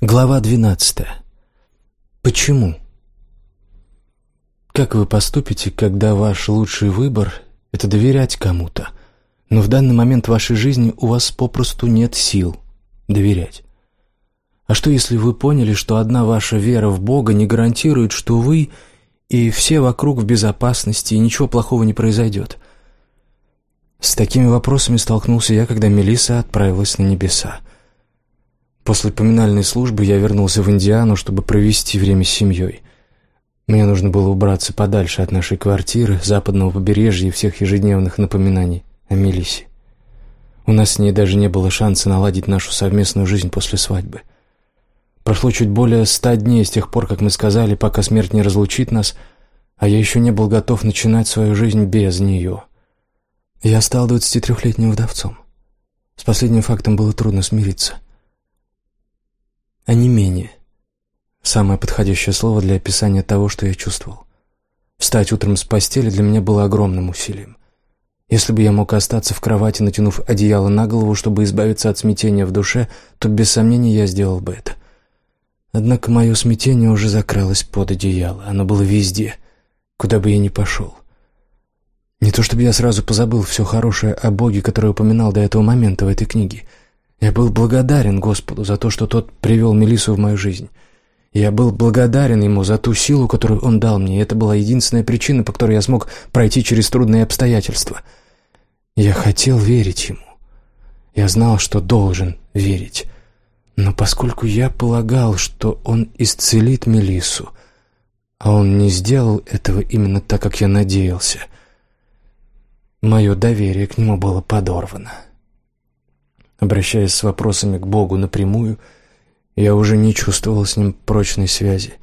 Глава 12. Почему? Как вы поступите, когда ваш лучший выбор — это доверять кому-то, но в данный момент вашей жизни у вас попросту нет сил доверять? А что, если вы поняли, что одна ваша вера в Бога не гарантирует, что вы и все вокруг в безопасности, и ничего плохого не произойдет? С такими вопросами столкнулся я, когда Мелиса отправилась на небеса. После поминальной службы я вернулся в Индиану, чтобы провести время с семьей. Мне нужно было убраться подальше от нашей квартиры, западного побережья и всех ежедневных напоминаний о Мелисе. У нас с ней даже не было шанса наладить нашу совместную жизнь после свадьбы. Прошло чуть более ста дней с тех пор, как мы сказали, пока смерть не разлучит нас, а я еще не был готов начинать свою жизнь без нее. Я стал 23-летним вдовцом. С последним фактом было трудно смириться — а не менее. Самое подходящее слово для описания того, что я чувствовал. Встать утром с постели для меня было огромным усилием. Если бы я мог остаться в кровати, натянув одеяло на голову, чтобы избавиться от смятения в душе, то без сомнения я сделал бы это. Однако мое смятение уже закралось под одеяло. Оно было везде, куда бы я ни пошел. Не то чтобы я сразу позабыл все хорошее о Боге, которое упоминал до этого момента в этой книге — я был благодарен Господу за то, что тот привел Мелису в мою жизнь. Я был благодарен ему за ту силу, которую он дал мне, и это была единственная причина, по которой я смог пройти через трудные обстоятельства. Я хотел верить ему. Я знал, что должен верить. Но поскольку я полагал, что он исцелит Мелису, а он не сделал этого именно так, как я надеялся, мое доверие к нему было подорвано. Обращаясь с вопросами к Богу напрямую, я уже не чувствовал с ним прочной связи.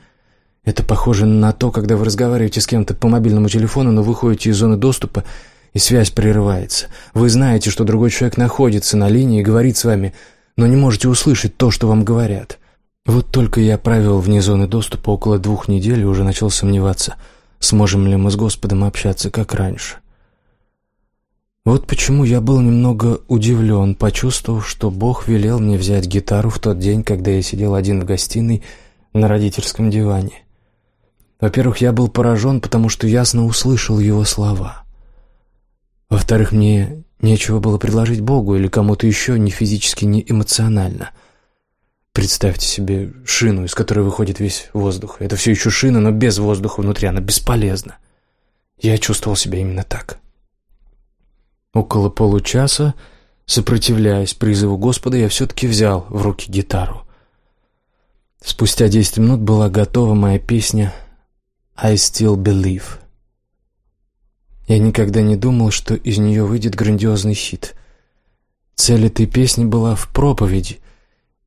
Это похоже на то, когда вы разговариваете с кем-то по мобильному телефону, но выходите из зоны доступа, и связь прерывается. Вы знаете, что другой человек находится на линии и говорит с вами, но не можете услышать то, что вам говорят. Вот только я провел вне зоны доступа около двух недель и уже начал сомневаться, сможем ли мы с Господом общаться, как раньше. Вот почему я был немного удивлен, почувствовав, что Бог велел мне взять гитару в тот день, когда я сидел один в гостиной на родительском диване. Во-первых, я был поражен, потому что ясно услышал его слова. Во-вторых, мне нечего было предложить Богу или кому-то еще ни физически, ни эмоционально. Представьте себе шину, из которой выходит весь воздух. Это все еще шина, но без воздуха внутри, она бесполезна. Я чувствовал себя именно так. Около получаса, сопротивляясь призыву Господа, я все-таки взял в руки гитару. Спустя десять минут была готова моя песня «I Still Believe». Я никогда не думал, что из нее выйдет грандиозный хит. Цель этой песни была в проповеди,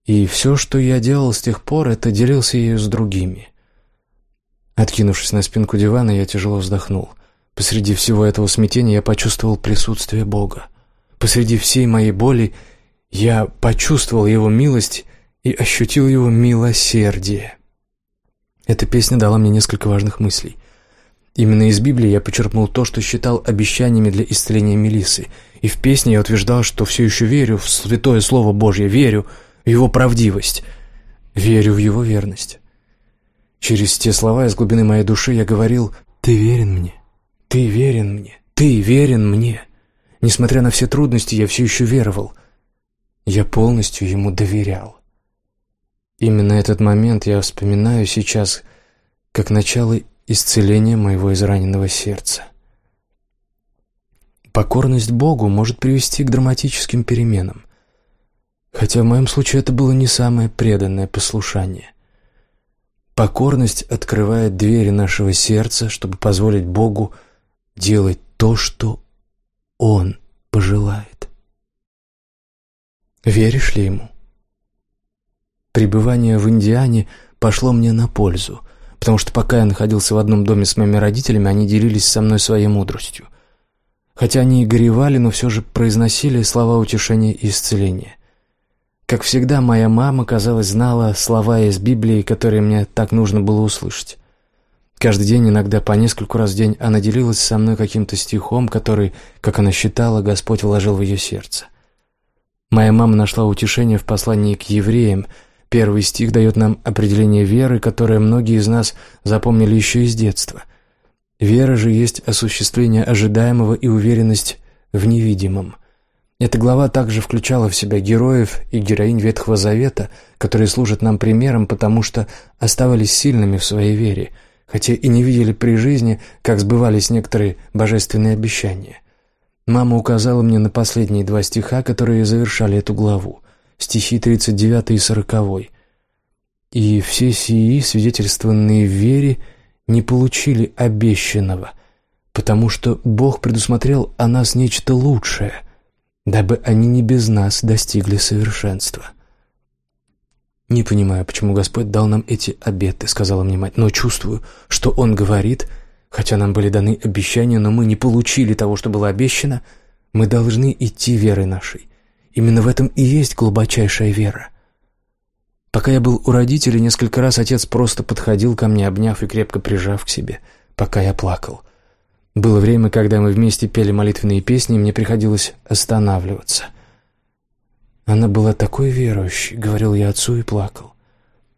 и все, что я делал с тех пор, это делился ею с другими. Откинувшись на спинку дивана, я тяжело вздохнул. Посреди всего этого смятения я почувствовал присутствие Бога. Посреди всей моей боли я почувствовал Его милость и ощутил Его милосердие. Эта песня дала мне несколько важных мыслей. Именно из Библии я почерпнул то, что считал обещаниями для исцеления Мелисы, и в песне я утверждал, что все еще верю в святое Слово Божье, верю в Его правдивость, верю в Его верность. Через те слова из глубины моей души я говорил «Ты верен мне, «Ты верен мне, ты верен мне». Несмотря на все трудности, я все еще веровал. Я полностью ему доверял. Именно этот момент я вспоминаю сейчас как начало исцеления моего израненного сердца. Покорность Богу может привести к драматическим переменам. Хотя в моем случае это было не самое преданное послушание. Покорность открывает двери нашего сердца, чтобы позволить Богу делать то, что Он пожелает. Веришь ли Ему? Пребывание в Индиане пошло мне на пользу, потому что пока я находился в одном доме с моими родителями, они делились со мной своей мудростью. Хотя они и горевали, но все же произносили слова утешения и исцеления. Как всегда, моя мама, казалось, знала слова из Библии, которые мне так нужно было услышать. Каждый день, иногда по нескольку раз в день, она делилась со мной каким-то стихом, который, как она считала, Господь вложил в ее сердце. Моя мама нашла утешение в послании к евреям, Первый стих дает нам определение веры, которое многие из нас запомнили еще из детства. Вера же есть осуществление ожидаемого и уверенность в невидимом. Эта глава также включала в себя героев и героинь Ветхого Завета, которые служат нам примером, потому что оставались сильными в своей вере, хотя и не видели при жизни, как сбывались некоторые божественные обещания. Мама указала мне на последние два стиха, которые завершали эту главу стихи 39 и 40. «И все сии, свидетельствованные в вере, не получили обещанного, потому что Бог предусмотрел о нас нечто лучшее, дабы они не без нас достигли совершенства». «Не понимаю, почему Господь дал нам эти обеты», — сказала мне мать, «но чувствую, что Он говорит, хотя нам были даны обещания, но мы не получили того, что было обещано, мы должны идти верой нашей, Именно в этом и есть глубочайшая вера. Пока я был у родителей, несколько раз отец просто подходил ко мне, обняв и крепко прижав к себе, пока я плакал. Было время, когда мы вместе пели молитвенные песни, и мне приходилось останавливаться. Она была такой верующей, говорил я отцу и плакал.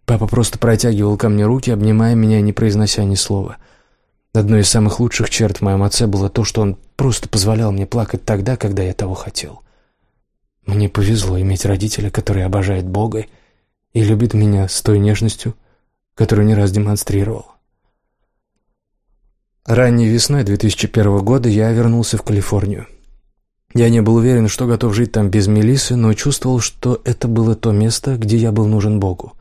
Папа просто протягивал ко мне руки, обнимая меня, не произнося ни слова. Одной из самых лучших черт в моем отце было то, что он просто позволял мне плакать тогда, когда я того хотел. Мне повезло иметь родителя, который обожает Бога и любит меня с той нежностью, которую не раз демонстрировал. Ранней весной 2001 года я вернулся в Калифорнию. Я не был уверен, что готов жить там без Мелисы, но чувствовал, что это было то место, где я был нужен Богу.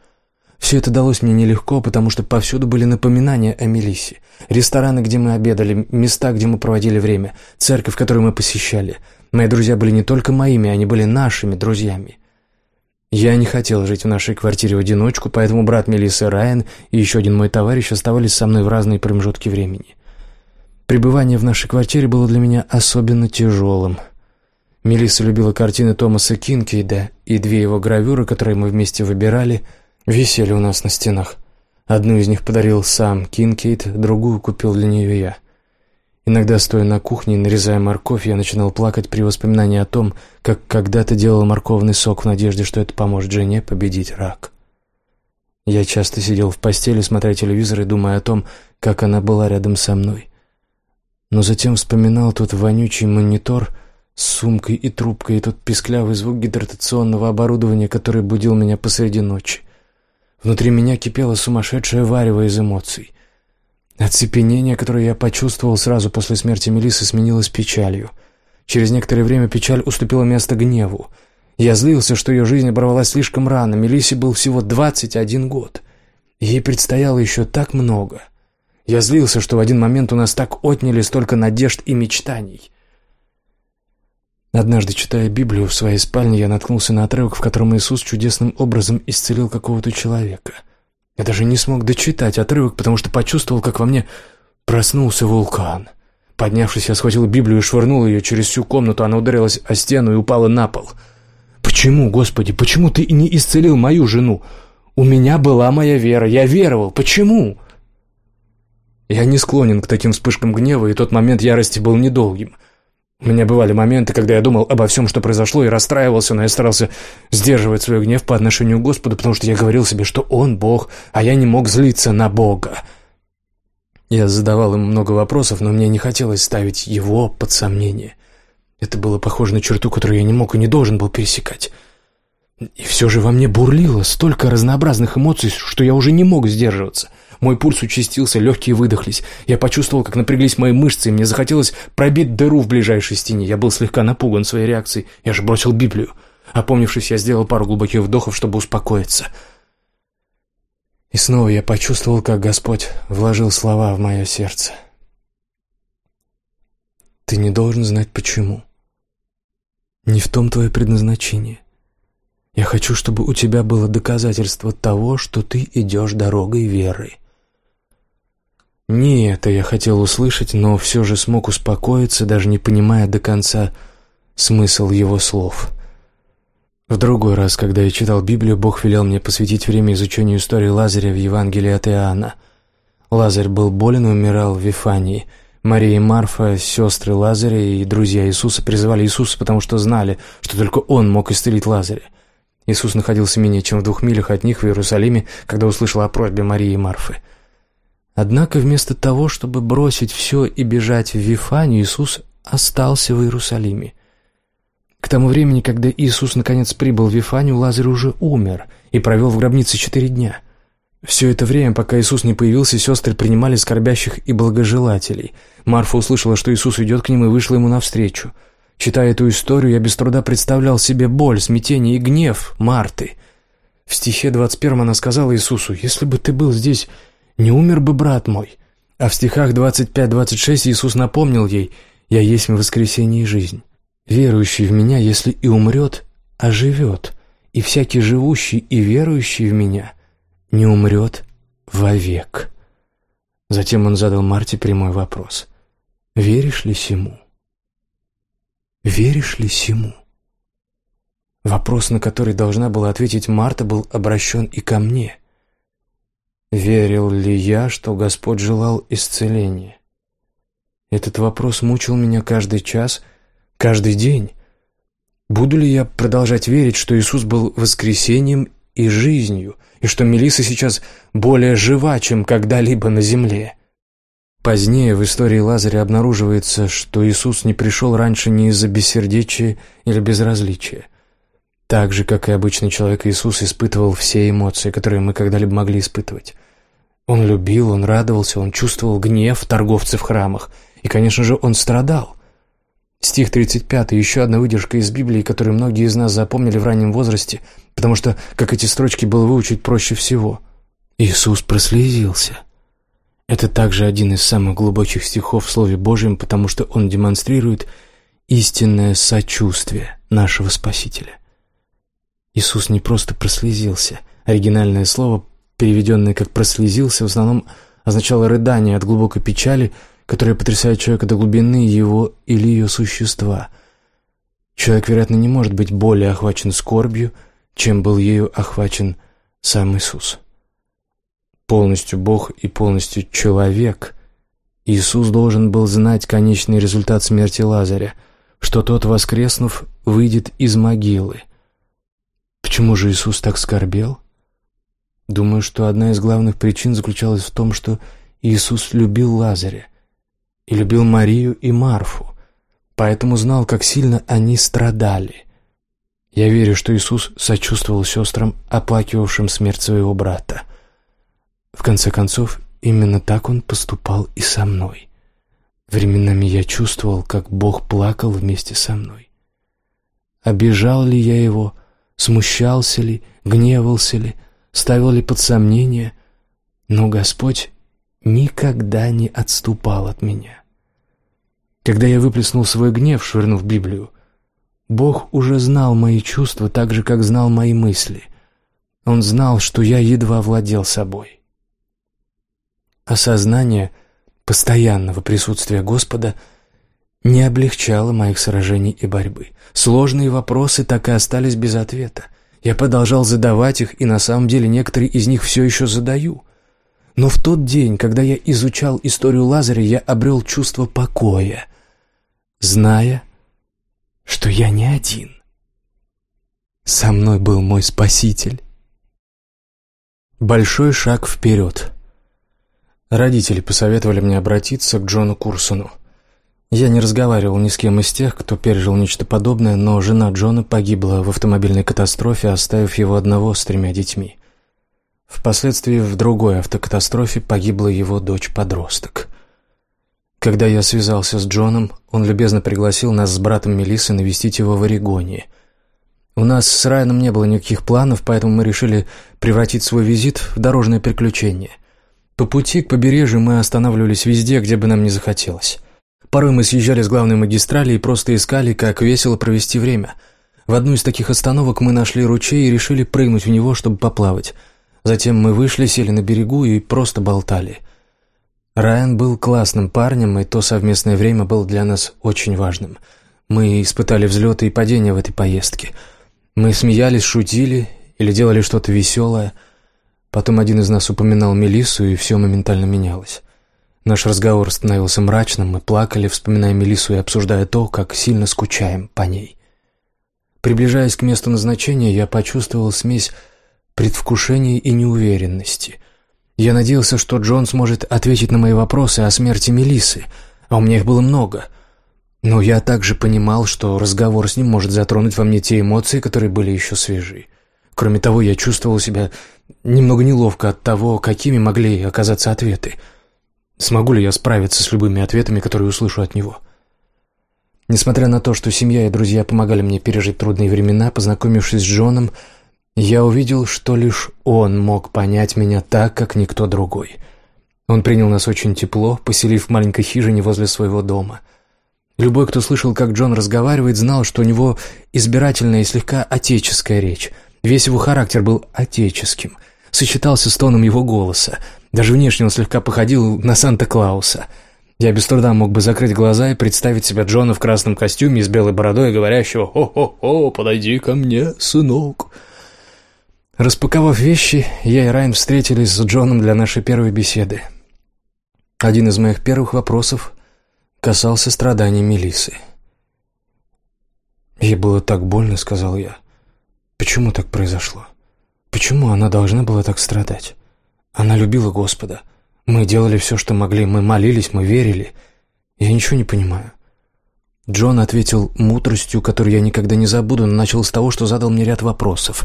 Все это далось мне нелегко, потому что повсюду были напоминания о Мелисе. Рестораны, где мы обедали, места, где мы проводили время, церковь, которую мы посещали — Мои друзья были не только моими, они были нашими друзьями. Я не хотел жить в нашей квартире в одиночку, поэтому брат Мелиссы Райан и еще один мой товарищ оставались со мной в разные промежутки времени. Пребывание в нашей квартире было для меня особенно тяжелым. Мелисса любила картины Томаса Кинкейда, и две его гравюры, которые мы вместе выбирали, висели у нас на стенах. Одну из них подарил сам Кинкейд, другую купил для нее я — Иногда, стоя на кухне и нарезая морковь, я начинал плакать при воспоминании о том, как когда-то делал морковный сок в надежде, что это поможет жене победить рак. Я часто сидел в постели, смотря телевизор и думая о том, как она была рядом со мной. Но затем вспоминал тот вонючий монитор с сумкой и трубкой, и тот писклявый звук гидратационного оборудования, который будил меня посреди ночи. Внутри меня кипело сумасшедшее варево из эмоций. Оцепенение, которое я почувствовал сразу после смерти Мелисы, сменилось печалью. Через некоторое время печаль уступила место гневу. Я злился, что ее жизнь оборвалась слишком рано. Мелисе был всего 21 год. Ей предстояло еще так много. Я злился, что в один момент у нас так отняли столько надежд и мечтаний. Однажды, читая Библию в своей спальне, я наткнулся на отрывок, в котором Иисус чудесным образом исцелил какого-то человека — я даже не смог дочитать отрывок, потому что почувствовал, как во мне проснулся вулкан. Поднявшись, я схватил Библию и швырнул ее через всю комнату. Она ударилась о стену и упала на пол. «Почему, Господи, почему ты не исцелил мою жену? У меня была моя вера, я веровал. Почему?» Я не склонен к таким вспышкам гнева, и тот момент ярости был недолгим — у меня бывали моменты, когда я думал обо всем, что произошло, и расстраивался, но я старался сдерживать свой гнев по отношению к Господу, потому что я говорил себе, что Он Бог, а я не мог злиться на Бога. Я задавал ему много вопросов, но мне не хотелось ставить его под сомнение. Это было похоже на черту, которую я не мог и не должен был пересекать. И все же во мне бурлило столько разнообразных эмоций, что я уже не мог сдерживаться — мой пульс участился, легкие выдохлись. Я почувствовал, как напряглись мои мышцы, и мне захотелось пробить дыру в ближайшей стене. Я был слегка напуган своей реакцией. Я же бросил Библию. Опомнившись, я сделал пару глубоких вдохов, чтобы успокоиться. И снова я почувствовал, как Господь вложил слова в мое сердце. Ты не должен знать почему. Не в том твое предназначение. Я хочу, чтобы у тебя было доказательство того, что ты идешь дорогой веры. Не это я хотел услышать, но все же смог успокоиться, даже не понимая до конца смысл его слов. В другой раз, когда я читал Библию, Бог велел мне посвятить время изучению истории Лазаря в Евангелии от Иоанна. Лазарь был болен и умирал в Вифании. Мария и Марфа, сестры Лазаря и друзья Иисуса призывали Иисуса, потому что знали, что только Он мог исцелить Лазаря. Иисус находился менее чем в двух милях от них в Иерусалиме, когда услышал о просьбе Марии и Марфы. Однако вместо того, чтобы бросить все и бежать в Вифанию, Иисус остался в Иерусалиме. К тому времени, когда Иисус наконец прибыл в Вифанию, Лазарь уже умер и провел в гробнице четыре дня. Все это время, пока Иисус не появился, сестры принимали скорбящих и благожелателей. Марфа услышала, что Иисус идет к ним, и вышла ему навстречу. Читая эту историю, я без труда представлял себе боль, смятение и гнев Марты. В стихе 21 она сказала Иисусу, «Если бы ты был здесь, не умер бы брат мой». А в стихах 25-26 Иисус напомнил ей, «Я есть воскресение и жизнь». Верующий в меня, если и умрет, оживет, и всякий живущий и верующий в меня не умрет вовек. Затем он задал Марте прямой вопрос. «Веришь ли сему?» «Веришь ли сему?» Вопрос, на который должна была ответить Марта, был обращен и ко мне. Верил ли я, что Господь желал исцеления? Этот вопрос мучил меня каждый час — каждый день? Буду ли я продолжать верить, что Иисус был воскресением и жизнью, и что Мелисса сейчас более жива, чем когда-либо на земле? Позднее в истории Лазаря обнаруживается, что Иисус не пришел раньше не из-за бессердечия или безразличия. Так же, как и обычный человек, Иисус испытывал все эмоции, которые мы когда-либо могли испытывать. Он любил, он радовался, он чувствовал гнев торговцев в храмах, и, конечно же, он страдал. Стих 35, еще одна выдержка из Библии, которую многие из нас запомнили в раннем возрасте, потому что, как эти строчки было выучить проще всего. Иисус прослезился. Это также один из самых глубоких стихов в Слове Божьем, потому что он демонстрирует истинное сочувствие нашего Спасителя. Иисус не просто прослезился. Оригинальное слово, переведенное как «прослезился», в основном означало рыдание от глубокой печали – которая потрясает человека до глубины его или ее существа. Человек, вероятно, не может быть более охвачен скорбью, чем был ею охвачен сам Иисус. Полностью Бог и полностью человек, Иисус должен был знать конечный результат смерти Лазаря, что тот, воскреснув, выйдет из могилы. Почему же Иисус так скорбел? Думаю, что одна из главных причин заключалась в том, что Иисус любил Лазаря и любил Марию и Марфу, поэтому знал, как сильно они страдали. Я верю, что Иисус сочувствовал сестрам, оплакивавшим смерть своего брата. В конце концов, именно так он поступал и со мной. Временами я чувствовал, как Бог плакал вместе со мной. Обижал ли я его, смущался ли, гневался ли, ставил ли под сомнение, но Господь никогда не отступал от меня. Когда я выплеснул свой гнев, швырнув Библию, Бог уже знал мои чувства так же, как знал мои мысли. Он знал, что я едва владел собой. Осознание постоянного присутствия Господа не облегчало моих сражений и борьбы. Сложные вопросы так и остались без ответа. Я продолжал задавать их, и на самом деле некоторые из них все еще задаю. Но в тот день, когда я изучал историю Лазаря, я обрел чувство покоя, зная, что я не один. Со мной был мой Спаситель. Большой шаг вперед. Родители посоветовали мне обратиться к Джону Курсону. Я не разговаривал ни с кем из тех, кто пережил нечто подобное, но жена Джона погибла в автомобильной катастрофе, оставив его одного с тремя детьми. Впоследствии в другой автокатастрофе погибла его дочь-подросток. Когда я связался с Джоном, он любезно пригласил нас с братом Мелиссы навестить его в Орегоне. У нас с Райаном не было никаких планов, поэтому мы решили превратить свой визит в дорожное приключение. По пути к побережью мы останавливались везде, где бы нам не захотелось. Порой мы съезжали с главной магистрали и просто искали, как весело провести время. В одну из таких остановок мы нашли ручей и решили прыгнуть в него, чтобы поплавать – Затем мы вышли, сели на берегу и просто болтали. Райан был классным парнем, и то совместное время было для нас очень важным. Мы испытали взлеты и падения в этой поездке. Мы смеялись, шутили или делали что-то веселое. Потом один из нас упоминал Мелиссу, и все моментально менялось. Наш разговор становился мрачным, мы плакали, вспоминая Мелиссу и обсуждая то, как сильно скучаем по ней. Приближаясь к месту назначения, я почувствовал смесь предвкушения и неуверенности. Я надеялся, что Джон сможет ответить на мои вопросы о смерти Мелисы, а у меня их было много. Но я также понимал, что разговор с ним может затронуть во мне те эмоции, которые были еще свежи. Кроме того, я чувствовал себя немного неловко от того, какими могли оказаться ответы. Смогу ли я справиться с любыми ответами, которые услышу от него? Несмотря на то, что семья и друзья помогали мне пережить трудные времена, познакомившись с Джоном, я увидел, что лишь он мог понять меня так, как никто другой. Он принял нас очень тепло, поселив в маленькой хижине возле своего дома. Любой, кто слышал, как Джон разговаривает, знал, что у него избирательная и слегка отеческая речь. Весь его характер был отеческим, сочетался с тоном его голоса. Даже внешне он слегка походил на Санта-Клауса — я без труда мог бы закрыть глаза и представить себя Джона в красном костюме с белой бородой, говорящего «Хо-хо-хо, подойди ко мне, сынок». Распаковав вещи, я и Райан встретились с Джоном для нашей первой беседы. Один из моих первых вопросов касался страданий Мелисы. «Ей было так больно», — сказал я. «Почему так произошло? Почему она должна была так страдать? Она любила Господа». Мы делали все, что могли. Мы молились, мы верили. Я ничего не понимаю. Джон ответил мудростью, которую я никогда не забуду, но начал с того, что задал мне ряд вопросов.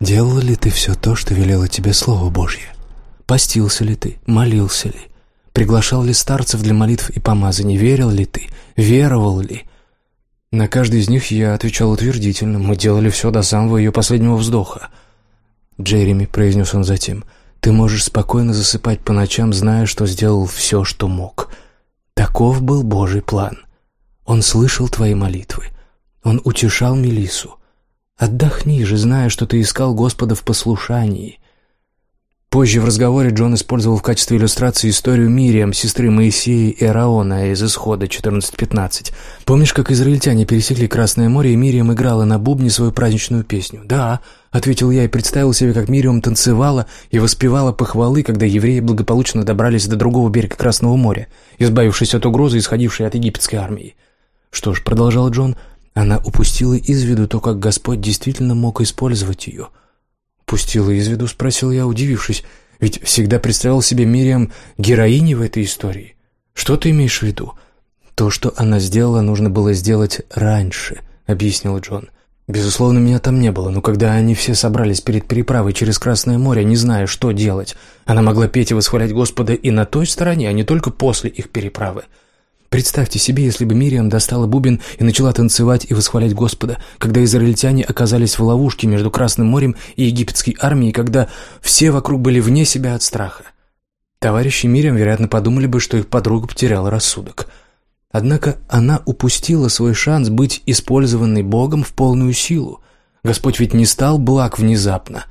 «Делал ли ты все то, что велело тебе Слово Божье? Постился ли ты? Молился ли? Приглашал ли старцев для молитв и помазаний? Верил ли ты? Веровал ли?» На каждый из них я отвечал утвердительно. Мы делали все до самого ее последнего вздоха. «Джереми», — произнес он затем, — ты можешь спокойно засыпать по ночам, зная, что сделал все, что мог. Таков был Божий план. Он слышал твои молитвы. Он утешал Мелису. Отдохни же, зная, что ты искал Господа в послушании. Позже в разговоре Джон использовал в качестве иллюстрации историю Мириам, сестры Моисея и Араона из Исхода 14.15. Помнишь, как израильтяне пересекли Красное море, и Мириам играла на бубне свою праздничную песню? «Да», — ответил я и представил себе, как Мириам танцевала и воспевала похвалы, когда евреи благополучно добрались до другого берега Красного моря, избавившись от угрозы, исходившей от египетской армии. «Что ж», — продолжал Джон, — «она упустила из виду то, как Господь действительно мог использовать ее». «Пустила из виду?» — спросил я, удивившись. «Ведь всегда представил себе Мириам героиней в этой истории. Что ты имеешь в виду?» «То, что она сделала, нужно было сделать раньше», — объяснил Джон. «Безусловно, меня там не было, но когда они все собрались перед переправой через Красное море, не зная, что делать, она могла петь и восхвалять Господа и на той стороне, а не только после их переправы». Представьте себе, если бы Мириам достала бубен и начала танцевать и восхвалять Господа, когда израильтяне оказались в ловушке между Красным морем и египетской армией, когда все вокруг были вне себя от страха. Товарищи Мириам, вероятно, подумали бы, что их подруга потеряла рассудок. Однако она упустила свой шанс быть использованной Богом в полную силу. Господь ведь не стал благ внезапно,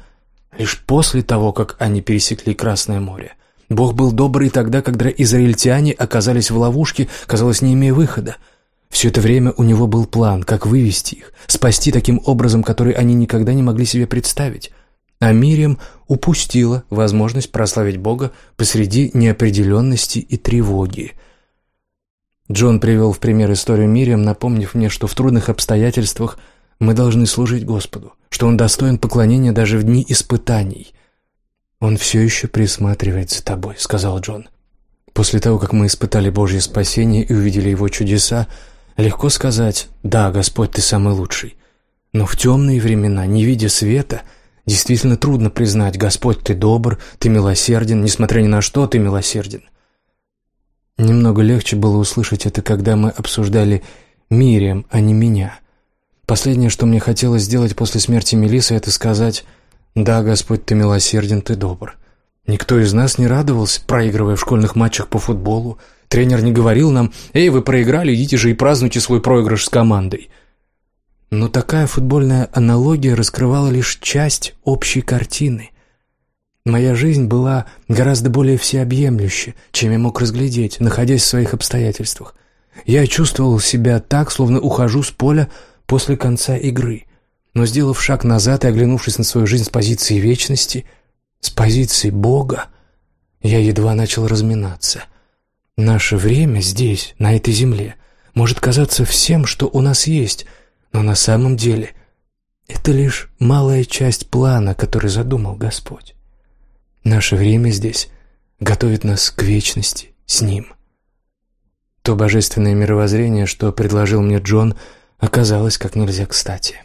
лишь после того, как они пересекли Красное море. Бог был добрый тогда, когда израильтяне оказались в ловушке, казалось, не имея выхода. Все это время у него был план, как вывести их, спасти таким образом, который они никогда не могли себе представить. А Мириам упустила возможность прославить Бога посреди неопределенности и тревоги. Джон привел в пример историю Мириам, напомнив мне, что в трудных обстоятельствах мы должны служить Господу, что Он достоин поклонения даже в дни испытаний – «Он все еще присматривает за тобой», — сказал Джон. «После того, как мы испытали Божье спасение и увидели Его чудеса, легко сказать «Да, Господь, Ты самый лучший». Но в темные времена, не видя света, действительно трудно признать «Господь, Ты добр, Ты милосерден, несмотря ни на что, Ты милосерден». Немного легче было услышать это, когда мы обсуждали Мириам, а не меня. Последнее, что мне хотелось сделать после смерти Мелисы, это сказать да, Господь, ты милосерден, ты добр. Никто из нас не радовался, проигрывая в школьных матчах по футболу. Тренер не говорил нам, «Эй, вы проиграли, идите же и празднуйте свой проигрыш с командой». Но такая футбольная аналогия раскрывала лишь часть общей картины. Моя жизнь была гораздо более всеобъемлюща, чем я мог разглядеть, находясь в своих обстоятельствах. Я чувствовал себя так, словно ухожу с поля после конца игры. Но сделав шаг назад и оглянувшись на свою жизнь с позиции вечности, с позиции Бога, я едва начал разминаться. Наше время здесь, на этой земле, может казаться всем, что у нас есть, но на самом деле Это лишь малая часть плана, который задумал Господь. Наше время здесь готовит нас к вечности с Ним. То божественное мировоззрение, что предложил мне Джон, оказалось как нельзя кстати.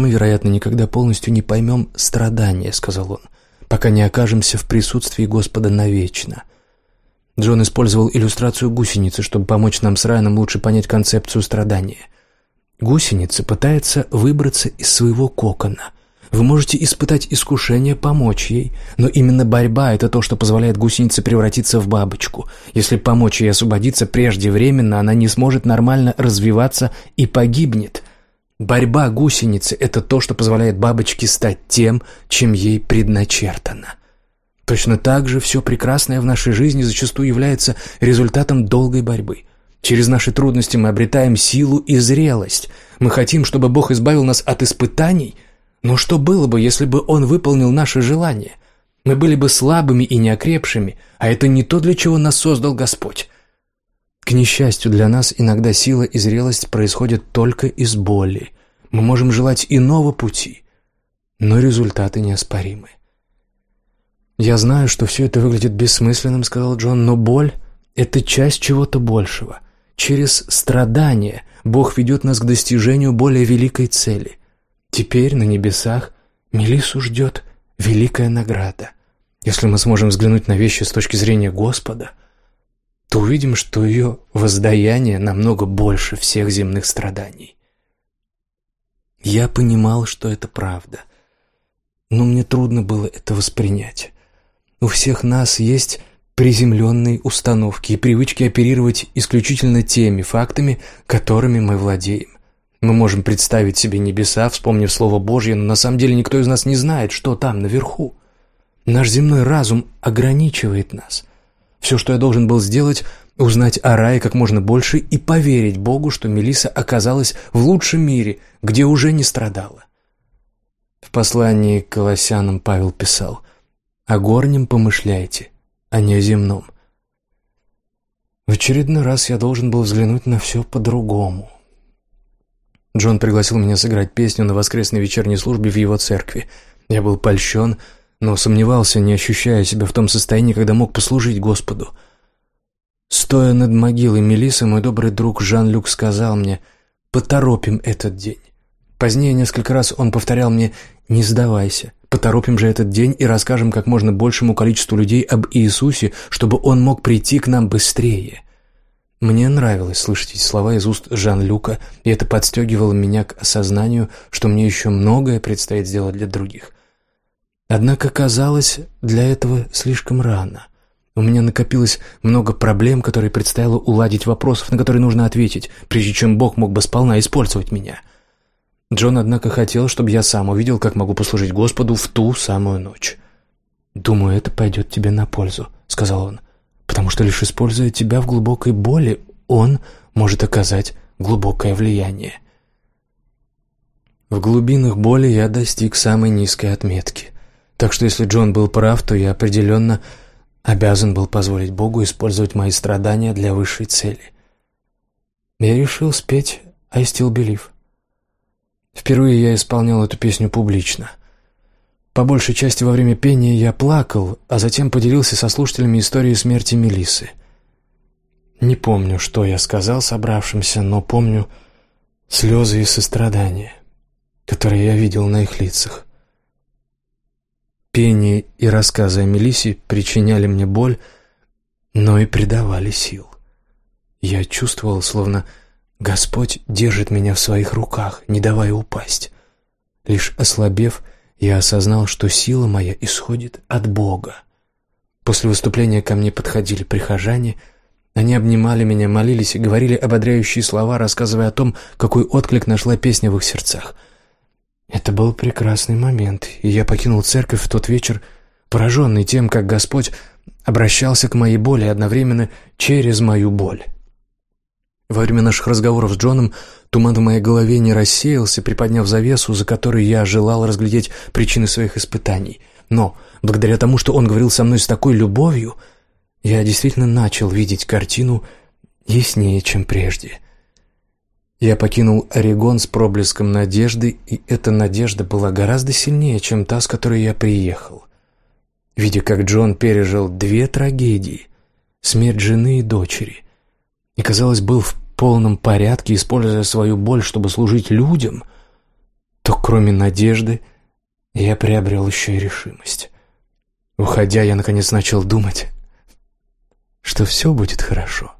«Мы, вероятно, никогда полностью не поймем страдания», — сказал он, «пока не окажемся в присутствии Господа навечно». Джон использовал иллюстрацию гусеницы, чтобы помочь нам с Райаном лучше понять концепцию страдания. Гусеница пытается выбраться из своего кокона. Вы можете испытать искушение помочь ей, но именно борьба – это то, что позволяет гусенице превратиться в бабочку. Если помочь ей освободиться преждевременно, она не сможет нормально развиваться и погибнет. Борьба гусеницы – это то, что позволяет бабочке стать тем, чем ей предначертано. Точно так же все прекрасное в нашей жизни зачастую является результатом долгой борьбы. Через наши трудности мы обретаем силу и зрелость. Мы хотим, чтобы Бог избавил нас от испытаний, но что было бы, если бы Он выполнил наши желания? Мы были бы слабыми и неокрепшими, а это не то, для чего нас создал Господь. К несчастью для нас, иногда сила и зрелость происходят только из боли. Мы можем желать иного пути, но результаты неоспоримы. «Я знаю, что все это выглядит бессмысленным», — сказал Джон, «но боль — это часть чего-то большего. Через страдания Бог ведет нас к достижению более великой цели. Теперь на небесах Мелису ждет великая награда. Если мы сможем взглянуть на вещи с точки зрения Господа, то увидим, что ее воздаяние намного больше всех земных страданий. Я понимал, что это правда, но мне трудно было это воспринять. У всех нас есть приземленные установки и привычки оперировать исключительно теми фактами, которыми мы владеем. Мы можем представить себе небеса, вспомнив Слово Божье, но на самом деле никто из нас не знает, что там наверху. Наш земной разум ограничивает нас. Все, что я должен был сделать, узнать о рае как можно больше и поверить Богу, что Мелиса оказалась в лучшем мире, где уже не страдала. В послании к Колоссянам Павел писал – о горнем помышляйте, а не о земном. В очередной раз я должен был взглянуть на все по-другому. Джон пригласил меня сыграть песню на воскресной вечерней службе в его церкви. Я был польщен, но сомневался, не ощущая себя в том состоянии, когда мог послужить Господу. Стоя над могилой Мелисы, мой добрый друг Жан-Люк сказал мне «Поторопим этот день». Позднее несколько раз он повторял мне «Не сдавайся, Поторопим же этот день и расскажем как можно большему количеству людей об Иисусе, чтобы он мог прийти к нам быстрее. Мне нравилось слышать эти слова из уст Жан-Люка, и это подстегивало меня к осознанию, что мне еще многое предстоит сделать для других. Однако казалось для этого слишком рано. У меня накопилось много проблем, которые предстояло уладить, вопросов, на которые нужно ответить, прежде чем Бог мог бы сполна использовать меня. Джон, однако, хотел, чтобы я сам увидел, как могу послужить Господу в ту самую ночь. «Думаю, это пойдет тебе на пользу», — сказал он, «потому что лишь используя тебя в глубокой боли, он может оказать глубокое влияние». В глубинах боли я достиг самой низкой отметки, так что если Джон был прав, то я определенно обязан был позволить Богу использовать мои страдания для высшей цели. Я решил спеть «I still believe». Впервые я исполнял эту песню публично. По большей части во время пения я плакал, а затем поделился со слушателями историей смерти Мелисы. Не помню, что я сказал собравшимся, но помню слезы и сострадания, которые я видел на их лицах. Пение и рассказы о Мелисе причиняли мне боль, но и придавали сил. Я чувствовал, словно Господь держит меня в своих руках, не давая упасть. Лишь ослабев, я осознал, что сила моя исходит от Бога. После выступления ко мне подходили прихожане, они обнимали меня, молились и говорили ободряющие слова, рассказывая о том, какой отклик нашла песня в их сердцах. Это был прекрасный момент, и я покинул церковь в тот вечер, пораженный тем, как Господь обращался к моей боли одновременно через мою боль. Во время наших разговоров с Джоном туман в моей голове не рассеялся, приподняв завесу, за которой я желал разглядеть причины своих испытаний. Но, благодаря тому, что он говорил со мной с такой любовью, я действительно начал видеть картину яснее, чем прежде. Я покинул Орегон с проблеском надежды, и эта надежда была гораздо сильнее, чем та, с которой я приехал. Видя, как Джон пережил две трагедии — смерть жены и дочери, и, казалось, был в полном порядке, используя свою боль, чтобы служить людям, то кроме надежды я приобрел еще и решимость. Уходя, я наконец начал думать, что все будет хорошо.